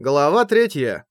Глава третья.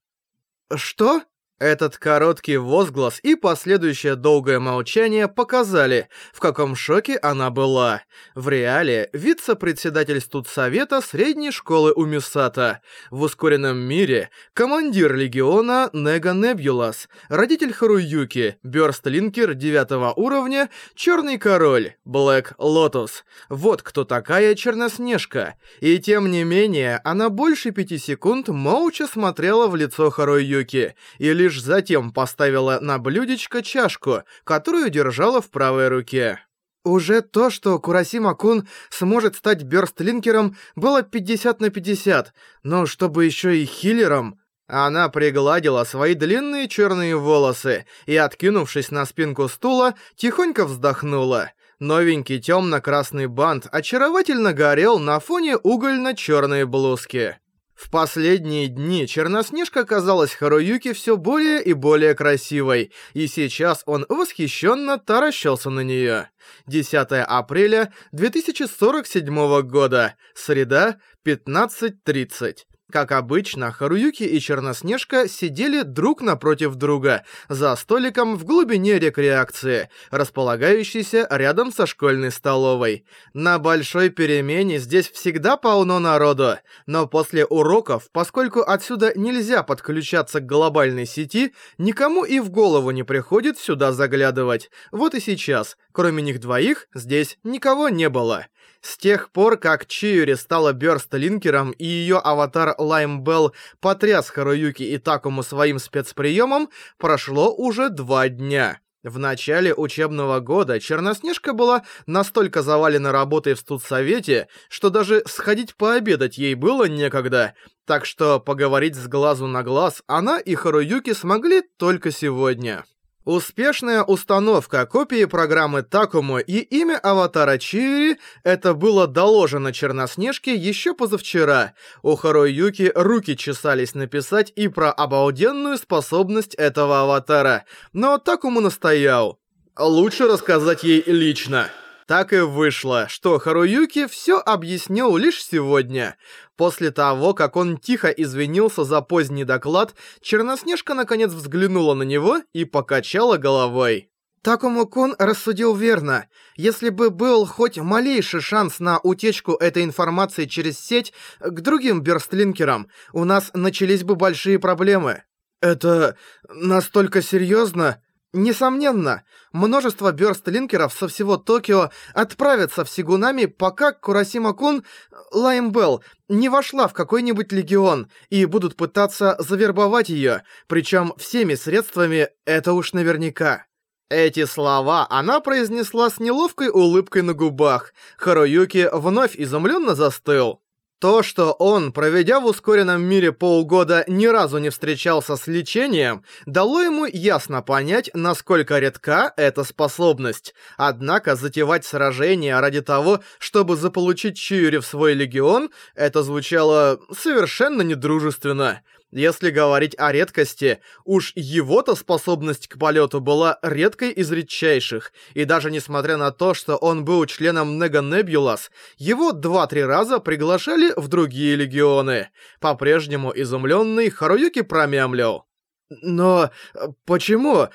«Что?» Этот короткий возглас и последующее долгое молчание показали, в каком шоке она была. В реале вице-председатель студсовета средней школы Умисата, в ускоренном мире командир легиона Нега Небюлас, родитель Харуюки, Бёрстлинкер девятого уровня, Черный Король, Блэк Лотус. Вот кто такая Черноснежка. И тем не менее, она больше пяти секунд молча смотрела в лицо Харуюки и лишь лишь затем поставила на блюдечко чашку, которую держала в правой руке. Уже то, что Курасима-кун сможет стать бёрстлинкером, было 50 на 50, но чтобы еще и хиллером... Она пригладила свои длинные черные волосы и, откинувшись на спинку стула, тихонько вздохнула. Новенький темно-красный бант очаровательно горел на фоне угольно-черной блузки. В последние дни Черноснежка казалась Харуюке все более и более красивой, и сейчас он восхищенно таращился на нее. 10 апреля 2047 года, среда, 15.30. Как обычно, Харуюки и Черноснежка сидели друг напротив друга, за столиком в глубине рекреации, располагающейся рядом со школьной столовой. На Большой Перемене здесь всегда полно народу, но после уроков, поскольку отсюда нельзя подключаться к глобальной сети, никому и в голову не приходит сюда заглядывать. Вот и сейчас, кроме них двоих, здесь никого не было. С тех пор, как Чиури стала Бёрстлинкером и её аватар Лаймбелл потряс Харуюки и Такому своим спецприёмом, прошло уже два дня. В начале учебного года Черноснежка была настолько завалена работой в студсовете, что даже сходить пообедать ей было некогда, так что поговорить с глазу на глаз она и Харуюки смогли только сегодня. Успешная установка копии программы Такому и имя аватара Чири это было доложено Черноснежке еще позавчера. У Харуюки руки чесались написать и про обалденную способность этого аватара, но Такому настоял. «Лучше рассказать ей лично». Так и вышло, что Харуюки все объяснил лишь сегодня. После того, как он тихо извинился за поздний доклад, Черноснежка наконец взглянула на него и покачала головой. Такому-кун рассудил верно. Если бы был хоть малейший шанс на утечку этой информации через сеть к другим берстлинкерам, у нас начались бы большие проблемы. Это настолько серьезно? Несомненно, множество бёрст-линкеров со всего Токио отправятся в Сигунами, пока Курасима-кун, Лаймбелл, не вошла в какой-нибудь легион и будут пытаться завербовать её, причём всеми средствами, это уж наверняка. Эти слова она произнесла с неловкой улыбкой на губах. Харуюки вновь изумлённо застыл. То, что он, проведя в ускоренном мире полгода, ни разу не встречался с лечением, дало ему ясно понять, насколько редка эта способность. Однако затевать сражение ради того, чтобы заполучить Чиури в свой легион, это звучало совершенно недружественно. Если говорить о редкости, уж его-то способность к полету была редкой из редчайших, и даже несмотря на то, что он был членом Неганебулас, его 2-3 раза приглашали в другие легионы. По-прежнему изумленный Харуюки промямлил. «Но э, почему?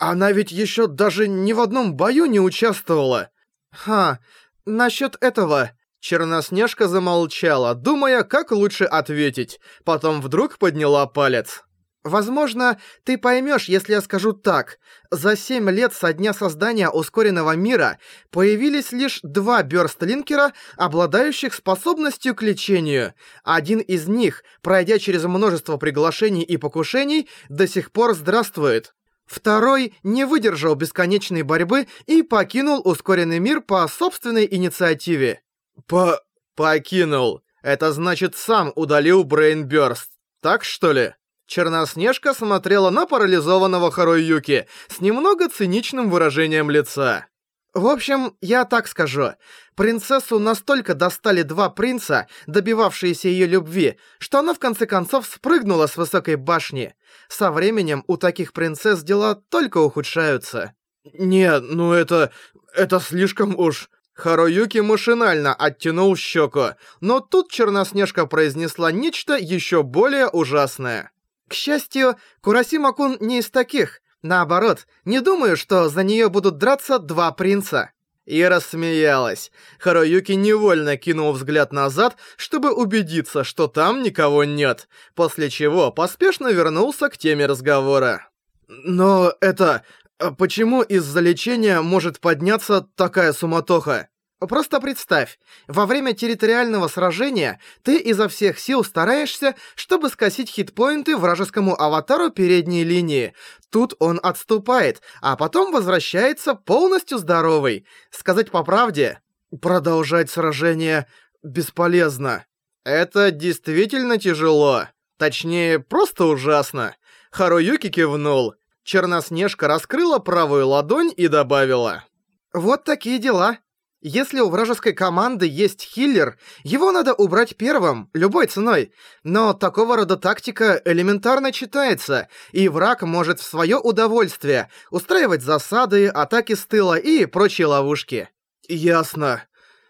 Она ведь еще даже ни в одном бою не участвовала!» «Ха, насчет этого...» Черноснежка замолчала, думая, как лучше ответить. Потом вдруг подняла палец. «Возможно, ты поймешь, если я скажу так. За семь лет со дня создания ускоренного мира появились лишь два бёрстлинкера, обладающих способностью к лечению. Один из них, пройдя через множество приглашений и покушений, до сих пор здравствует. Второй не выдержал бесконечной борьбы и покинул ускоренный мир по собственной инициативе. По... покинул. Это значит, сам удалил Брейнбёрст. Так что ли? Черноснежка смотрела на парализованного Харуюки с немного циничным выражением лица. В общем, я так скажу. Принцессу настолько достали два принца, добивавшиеся ее любви, что она в конце концов спрыгнула с высокой башни. Со временем у таких принцесс дела только ухудшаются. Не, ну это... это слишком уж... Харуюки машинально оттянул щеку, но тут Черноснежка произнесла нечто еще более ужасное. К счастью, Курасима-кун не из таких. Наоборот, не думаю, что за нее будут драться два принца. И рассмеялась. Харуюки невольно кинул взгляд назад, чтобы убедиться, что там никого нет, после чего поспешно вернулся к теме разговора. «Но это... А почему из-за лечения может подняться такая суматоха? Просто представь, во время территориального сражения ты изо всех сил стараешься, чтобы скосить хитпоинты вражескому аватару передней линии. Тут он отступает, а потом возвращается полностью здоровый. Сказать по правде, продолжать сражение бесполезно. Это действительно тяжело. Точнее, просто ужасно. Харуюки кивнул. Черноснежка раскрыла правую ладонь и добавила. «Вот такие дела. Если у вражеской команды есть хиллер, его надо убрать первым, любой ценой. Но такого рода тактика элементарно читается, и враг может в свое удовольствие устраивать засады, атаки с тыла и прочие ловушки. Ясно.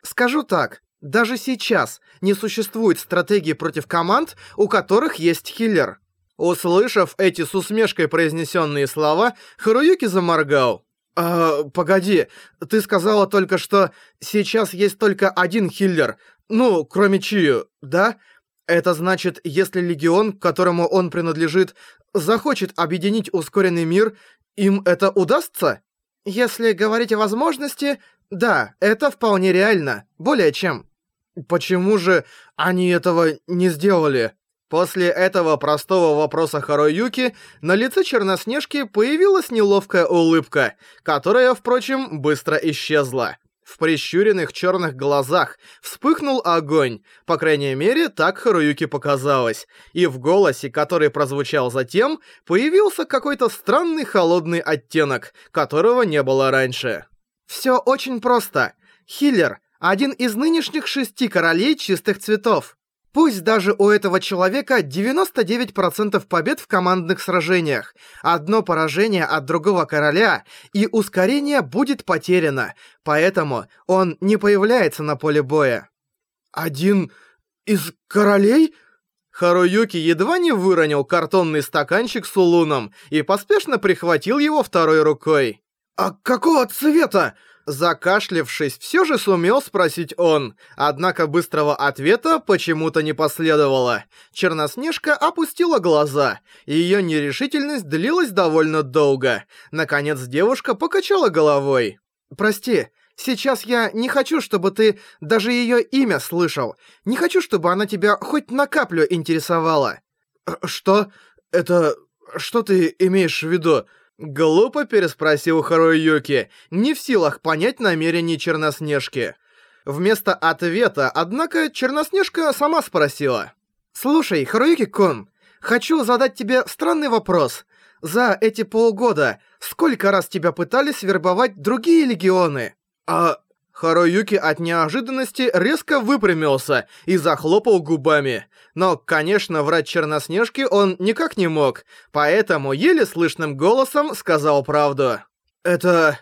Скажу так, даже сейчас не существует стратегии против команд, у которых есть хиллер. Услышав эти с усмешкой произнесенные слова, Харуюки заморгал. «Э, погоди, ты сказала только что, сейчас есть только один хиллер, ну, кроме Чию, да? Это значит, если легион, к которому он принадлежит, захочет объединить ускоренный мир, им это удастся? Если говорить о возможности, да, это вполне реально, более чем». «Почему же они этого не сделали?» После этого простого вопроса Харуюки на лице Черноснежки появилась неловкая улыбка, которая, впрочем, быстро исчезла. В прищуренных черных глазах вспыхнул огонь, по крайней мере, так Харуюки показалось, и в голосе, который прозвучал затем, появился какой-то странный холодный оттенок, которого не было раньше. «Все очень просто. Хиллер — один из нынешних шести королей чистых цветов. Пусть даже у этого человека 99% побед в командных сражениях, одно поражение от другого короля, и ускорение будет потеряно, поэтому он не появляется на поле боя. Один из королей? Харуюки едва не выронил картонный стаканчик с улуном и поспешно прихватил его второй рукой. «А какого цвета?» Закашлившись, все же сумел спросить он, однако быстрого ответа почему-то не последовало. Черноснежка опустила глаза, и ее нерешительность длилась довольно долго. Наконец девушка покачала головой. «Прости, сейчас я не хочу, чтобы ты даже ее имя слышал. Не хочу, чтобы она тебя хоть на каплю интересовала». «Э, «Что? Это... что ты имеешь в виду?» Глупо переспросил Харуюки, не в силах понять намерений Черноснежки. Вместо ответа, однако, Черноснежка сама спросила. «Слушай, Харуюки-кун, хочу задать тебе странный вопрос. За эти полгода сколько раз тебя пытались вербовать другие легионы?» «А Харуюки от неожиданности резко выпрямился и захлопал губами. Но, конечно, врать Черноснежке он никак не мог, поэтому еле слышным голосом сказал правду. «Это...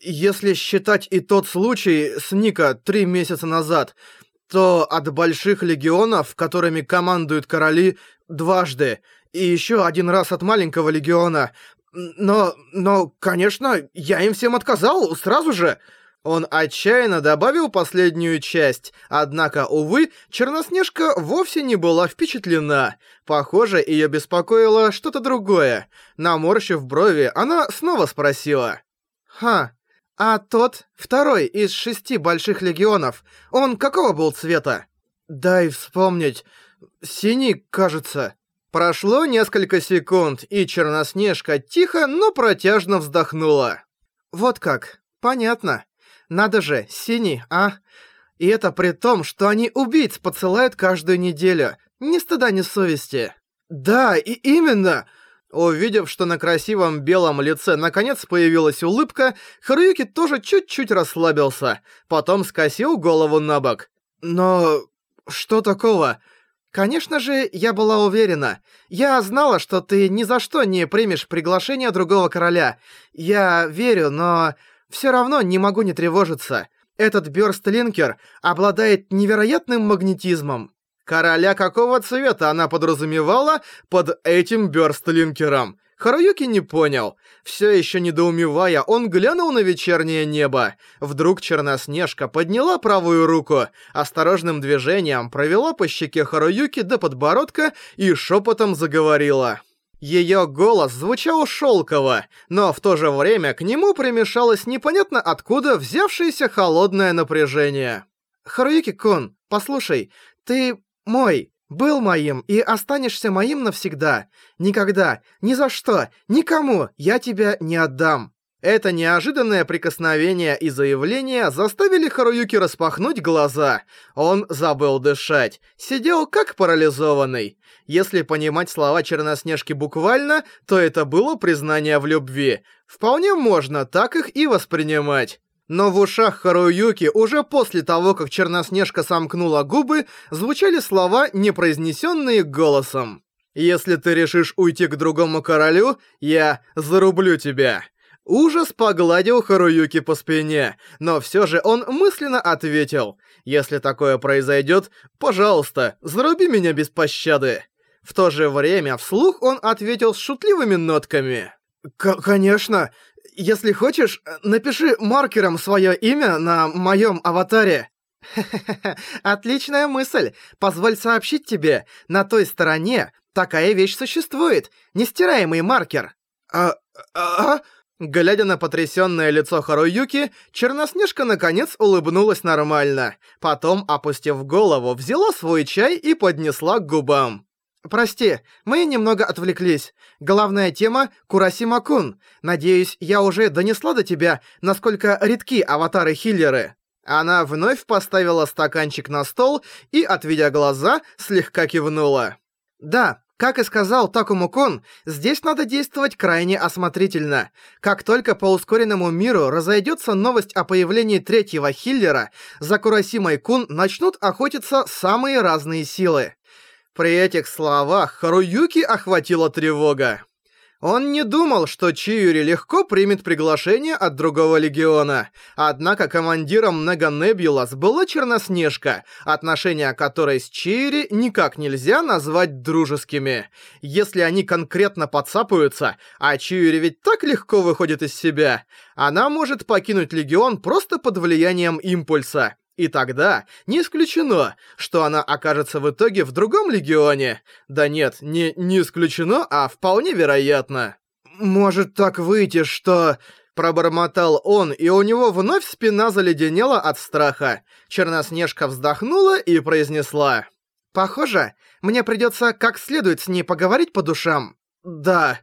если считать и тот случай с Ника три месяца назад, то от больших легионов, которыми командуют короли, дважды, и еще один раз от маленького легиона. Но... но, конечно, я им всем отказал сразу же!» Он отчаянно добавил последнюю часть, однако, увы, Черноснежка вовсе не была впечатлена. Похоже, ее беспокоило что-то другое. Наморщив брови, она снова спросила. «Ха, а тот, второй из шести больших легионов, он какого был цвета?» «Дай вспомнить. Синий, кажется». Прошло несколько секунд, и Черноснежка тихо, но протяжно вздохнула. «Вот как. Понятно». Надо же, синий, а? И это при том, что они убийц посылают каждую неделю. Ни стыда, ни совести. Да, и именно... Увидев, что на красивом белом лице наконец появилась улыбка, Харуюки тоже чуть-чуть расслабился, потом скосил голову на бок. «Но... что такого?» «Конечно же, я была уверена. Я знала, что ты ни за что не примешь приглашение другого короля. Я верю, но...» все равно не могу не тревожиться. Этот Бёрстлинкер обладает невероятным магнетизмом. Короля какого цвета она подразумевала под этим Бёрстлинкером? Харуюки не понял. Все еще недоумевая, он глянул на вечернее небо. Вдруг Черноснежка подняла правую руку, осторожным движением провела по щеке Харуюки до подбородка и шепотом заговорила. Её голос звучал шёлково, но в то же время к нему примешалось непонятно откуда взявшееся холодное напряжение. «Харуюки-кун, послушай, ты мой, был моим и останешься моим навсегда. Никогда, ни за что, никому я тебя не отдам». Это неожиданное прикосновение и заявление заставили Харуюки распахнуть глаза. Он забыл дышать, сидел как парализованный. Если понимать слова Черноснежки буквально, то это было признание в любви. Вполне можно так их и воспринимать. Но в ушах Харуюки уже после того, как Черноснежка сомкнула губы, звучали слова, не произнесенные голосом. «Если ты решишь уйти к другому королю, я зарублю тебя». Ужас погладил Харуюки по спине, но все же он мысленно ответил. «Если такое произойдет, пожалуйста, заруби меня без пощады». В то же время вслух он ответил с шутливыми нотками. К «Конечно. Если хочешь, напиши маркером свое имя на моем аватаре». отличная мысль. Позволь сообщить тебе, на той стороне такая вещь существует. Нестираемый маркер. А... а... -а? Глядя на потрясённое лицо Харуюки, Черноснежка наконец улыбнулась нормально. Потом, опустив голову, взяла свой чай и поднесла к губам. «Прости, мы немного отвлеклись. Главная тема — Курасима-кун. Надеюсь, я уже донесла до тебя, насколько редки аватары-хиллеры». Она вновь поставила стаканчик на стол и, отведя глаза, слегка кивнула. «Да, как и сказал Такому-кун, здесь надо действовать крайне осмотрительно. Как только по ускоренному миру разойдется новость о появлении третьего хиллера, за Курасимой-кун начнут охотиться самые разные силы. При этих словах Харуюки охватила тревога. Он не думал, что Чиюри легко примет приглашение от другого легиона. Однако командиром Неганебулас была Черноснежка, отношения которой с Чиюри никак нельзя назвать дружескими. Если они конкретно подцапаются, а Чиюри ведь так легко выходит из себя, она может покинуть легион просто под влиянием импульса. И тогда не исключено, что она окажется в итоге в другом легионе. Да нет, не не исключено, а вполне вероятно. Может так выйти, что... Пробормотал он, и у него вновь спина заледенела от страха. Черноснежка вздохнула и произнесла. «Похоже, мне придется как следует с ней поговорить по душам». «Да,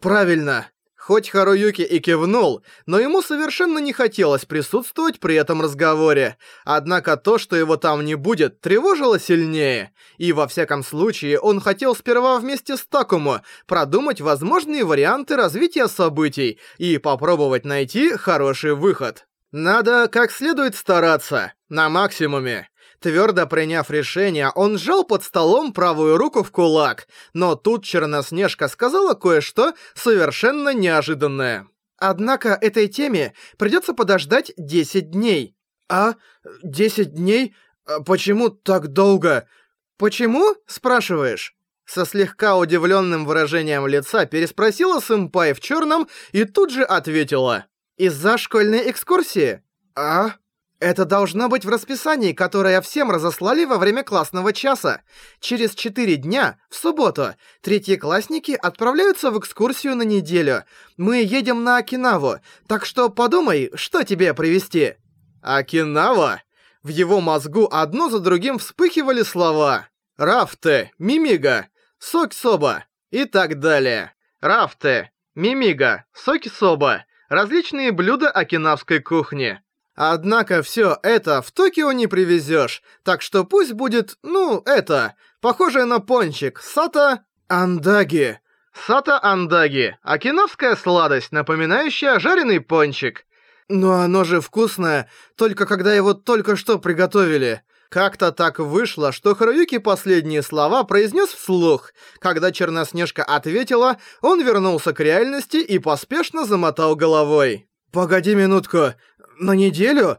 правильно», Хоть Харуюки и кивнул, но ему совершенно не хотелось присутствовать при этом разговоре. Однако то, что его там не будет, тревожило сильнее. И во всяком случае, он хотел сперва вместе с Такому продумать возможные варианты развития событий и попробовать найти хороший выход. Надо как следует стараться, на максимуме. Твердо приняв решение, он сжал под столом правую руку в кулак, но тут Черноснежка сказала кое-что совершенно неожиданное. «Однако этой теме придется подождать 10 дней». «А? 10 дней? А почему так долго?» «Почему?» – спрашиваешь. Со слегка удивленным выражением лица переспросила сэмпай в черном и тут же ответила. «Из-за школьной экскурсии». «А?» Это должно быть в расписании, которое всем разослали во время классного часа. Через 4 дня, в субботу, третьеклассники отправляются в экскурсию на неделю. Мы едем на Окинаву, так что подумай, что тебе привезти». «Окинава?» В его мозгу одно за другим вспыхивали слова «Рафте», «Мимига», «Соксоба» и так далее. «Рафте», «Мимига», «Сокисоба» — различные блюда окинавской кухни. Однако всё это в Токио не привезёшь, так что пусть будет, ну, это, похожее на пончик, сата андаги. Сата андаги – окинавская сладость, напоминающая жареный пончик. Но оно же вкусное, только когда его только что приготовили. Как-то так вышло, что Харуюки последние слова произнес вслух. Когда Черноснежка ответила, он вернулся к реальности и поспешно замотал головой. «Погоди минутку, «На неделю?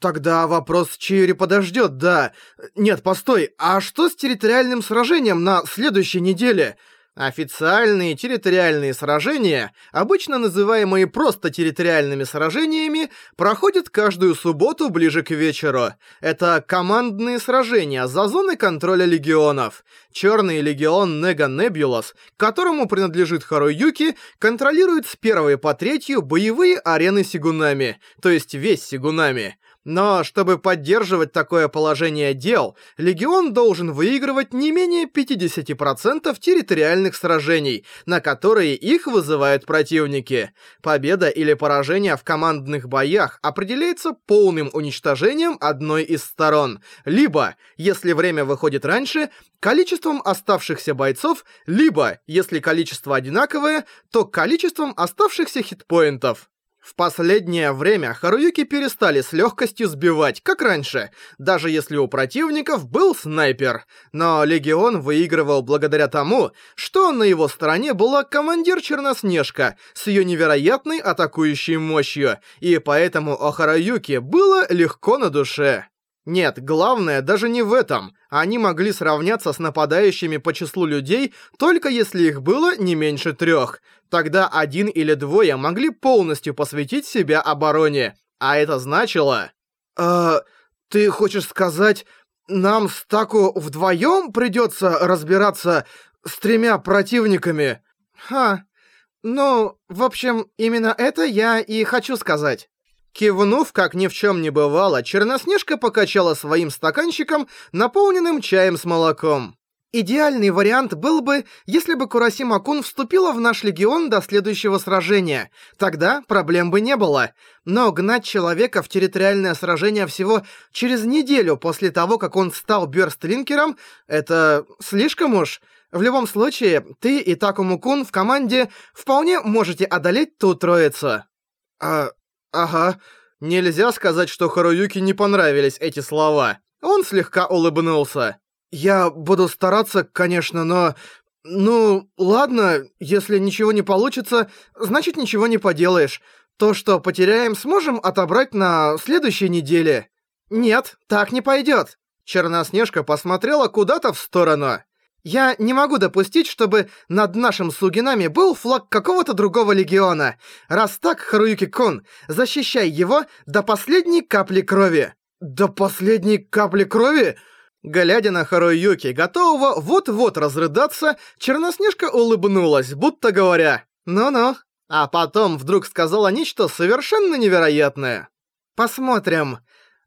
Тогда вопрос Чиури подождет, да. Нет, постой, а что с территориальным сражением на следующей неделе?» Официальные территориальные сражения, обычно называемые просто территориальными сражениями, проходят каждую субботу ближе к вечеру. Это командные сражения за зоны контроля легионов. Черный легион Нега Небулас, которому принадлежит Харуюки, контролирует с первой по третью боевые арены Сигунами, то есть весь Сигунами. Но чтобы поддерживать такое положение дел, легион должен выигрывать не менее 50% территориальных сражений, на которые их вызывают противники. Победа или поражение в командных боях определяется полным уничтожением одной из сторон, либо, если время выходит раньше, количеством оставшихся бойцов, либо, если количество одинаковое, то количеством оставшихся хитпоинтов. В последнее время Харуюки перестали с легкостью сбивать, как раньше, даже если у противников был снайпер. Но Легион выигрывал благодаря тому, что на его стороне была командир Черноснежка с ее невероятной атакующей мощью, и поэтому о Харуюке было легко на душе. Нет, главное даже не в этом. Они могли сравняться с нападающими по числу людей, только если их было не меньше трех. Тогда один или двое могли полностью посвятить себя обороне. А это значило... «Э, ты хочешь сказать, нам с Таку вдвоем придется разбираться с тремя противниками?» «Ха. Ну, в общем, именно это я и хочу сказать». Кивнув, как ни в чем не бывало, Черноснежка покачала своим стаканчиком, наполненным чаем с молоком. Идеальный вариант был бы, если бы Курасима-кун вступила в наш легион до следующего сражения. Тогда проблем бы не было. Но гнать человека в территориальное сражение всего через неделю после того, как он стал бёрстлинкером, это слишком уж. В любом случае, ты и Такому-кун в команде вполне можете одолеть ту троицу. А Ага, нельзя сказать, что Харуюки не понравились эти слова. Он слегка улыбнулся. Я буду стараться, конечно, но... Ну, ладно, если ничего не получится, значит ничего не поделаешь. То, что потеряем, сможем отобрать на следующей неделе. Нет, так не пойдет. Черноснежка посмотрела куда-то в сторону. Я не могу допустить, чтобы над нашим Сугинами был флаг какого-то другого легиона. Раз так, Харуюки-кун, защищай его до последней капли крови. До последней капли крови? Глядя на Харуюки, готового вот-вот разрыдаться, Черноснежка улыбнулась, будто говоря «Ну-ну». А потом вдруг сказала нечто совершенно невероятное. «Посмотрим.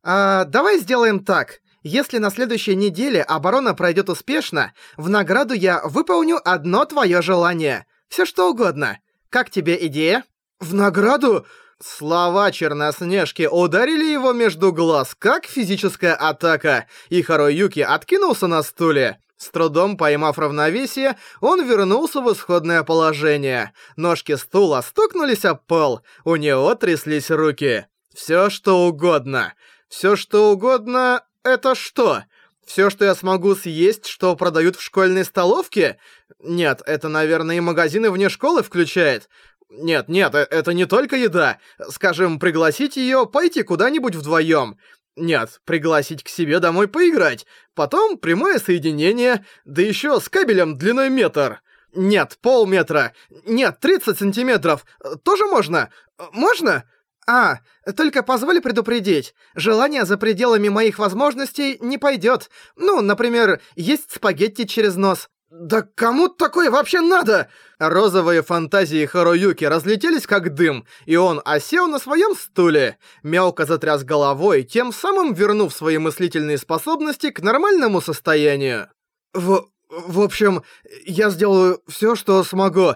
А, давай сделаем так. Если на следующей неделе оборона пройдет успешно, в награду я выполню одно твое желание. Все что угодно. Как тебе идея? В награду? Слова Черноснежки ударили его между глаз, как физическая атака, и Харуюки откинулся на стуле. С трудом поймав равновесие, он вернулся в исходное положение. Ножки стула стукнулись об пол, у него тряслись руки. Все что угодно. Все что угодно «Это что? Все, что я смогу съесть, что продают в школьной столовке? Нет, это, наверное, и магазины вне школы включает. Нет, нет, э, это не только еда. Скажем, пригласить ее пойти куда-нибудь вдвоем. Нет, пригласить к себе домой поиграть. Потом прямое соединение, да еще с кабелем длиной метр. Нет, полметра. Нет, 30 сантиметров. Тоже можно? Можно?» А, только позволь предупредить, желание за пределами моих возможностей не пойдет. Ну, например, есть спагетти через нос. «Да кому такое вообще надо?» Розовые фантазии Харуюки разлетелись как дым, и он осел на своем стуле, мелко затряс головой, тем самым вернув свои мыслительные способности к нормальному состоянию. «В... в общем, я сделаю все, что смогу,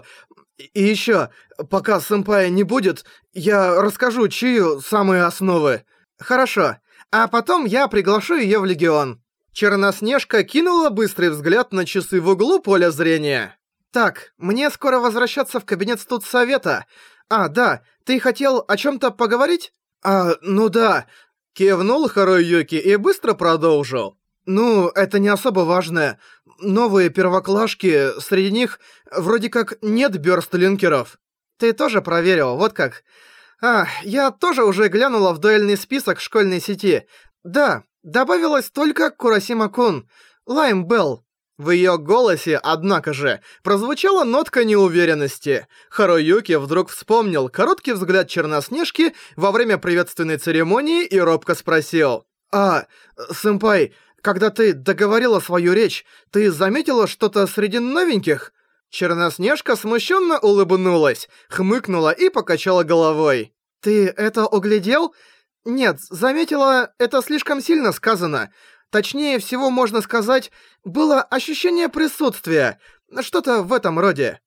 и еще, пока сэмпая не будет, я расскажу Чию самые основы. Хорошо. А потом я приглашу ее в Легион. Черноснежка кинула быстрый взгляд на часы в углу поля зрения. Так, мне скоро возвращаться в кабинет студсовета. А, да, ты хотел о чем-то поговорить? А, ну да. Кивнул Харуюки и быстро продолжил. Ну, это не особо важное новые первоклашки, среди них вроде как нет бёрстлинкеров Ты тоже проверил, вот как. А, я тоже уже глянула в дуэльный список школьной сети. Да, добавилась только Курасима-кун, Лаймбелл. В её голосе, однако же, прозвучала нотка неуверенности. Харуюки вдруг вспомнил короткий взгляд Черноснежки во время приветственной церемонии и робко спросил. «А, сэмпай, когда ты договорила свою речь, ты заметила что-то среди новеньких?» Черноснежка смущенно улыбнулась, хмыкнула и покачала головой. «Ты это углядел?» «Нет, заметила, это слишком сильно сказано. Точнее всего можно сказать, было ощущение присутствия. Что-то в этом роде».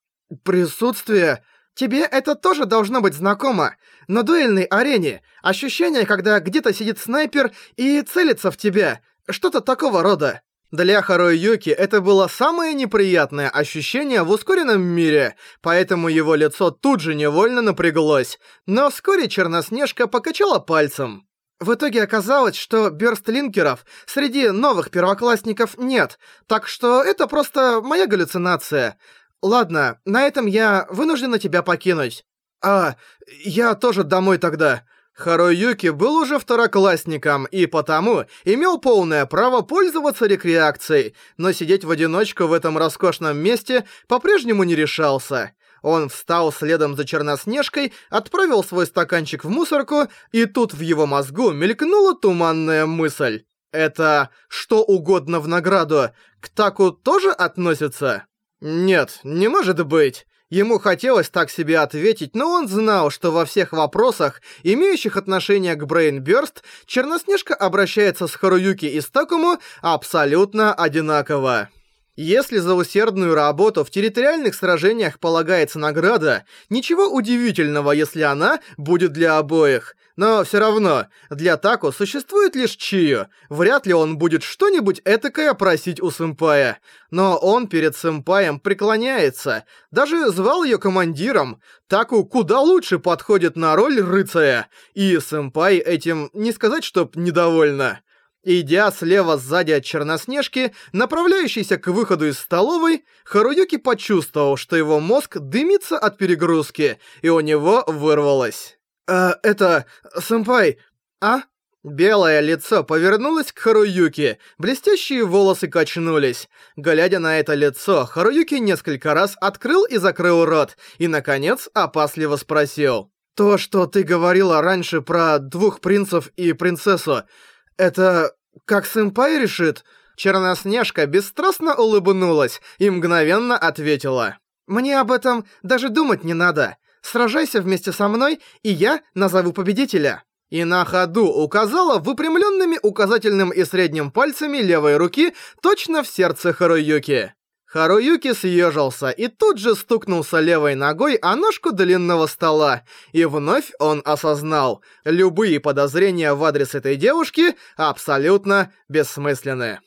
«Присутствие?» Тебе это тоже должно быть знакомо. На дуэльной арене ощущение, когда где-то сидит снайпер и целится в тебя, что-то такого рода. Для Хароюки это было самое неприятное ощущение в ускоренном мире, поэтому его лицо тут же невольно напряглось. Но вскоре Черноснежка покачала пальцем. В итоге оказалось, что бёрстлинкеров среди новых первоклассников нет, так что это просто моя галлюцинация. Ладно, на этом я вынуждена тебя покинуть. А, я тоже домой тогда. Харуюки был уже второклассником и потому имел полное право пользоваться рекреакцией, но сидеть в одиночку в этом роскошном месте по-прежнему не решался. Он встал следом за Черноснежкой, отправил свой стаканчик в мусорку, и тут в его мозгу мелькнула туманная мысль. «Это что угодно в награду к Таку тоже относится?» «Нет, не может быть. Ему хотелось так себе ответить, но он знал, что во всех вопросах, имеющих отношение к Брейнбёрст, Черноснежка обращается с Харуюки и Стакому абсолютно одинаково. Если за усердную работу в территориальных сражениях полагается награда, ничего удивительного, если она будет для обоих. Но всё равно, для Таку существует лишь Чио. Вряд ли он будет что-нибудь этакое просить у сэмпая. Но он перед сэмпаем преклоняется. Даже звал её командиром. Таку куда лучше подходит на роль рыцаря. И сэмпай этим не сказать, чтоб недовольна. Идя слева сзади от Черноснежки, направляющейся к выходу из столовой, Харуюки почувствовал, что его мозг дымится от перегрузки, и у него вырвалось. «Э, это... сэмпай... а?» Белое лицо повернулось к Харуюки, блестящие волосы качнулись. Глядя на это лицо, Харуюки несколько раз открыл и закрыл рот, и, наконец, опасливо спросил. «То, что ты говорила раньше про двух принцев и принцессу, это как сэмпай решит? Черноснежка бесстрастно улыбнулась и мгновенно ответила. Мне об этом даже думать не надо. Сражайся вместе со мной, и я назову победителя. И на ходу указала выпрямленными указательным и средним пальцами левой руки точно в сердце Харуюки. Харуюки съежился и тут же стукнулся левой ногой о ножку длинного стола. И вновь он осознал, любые подозрения в адрес этой девушки абсолютно бессмысленны.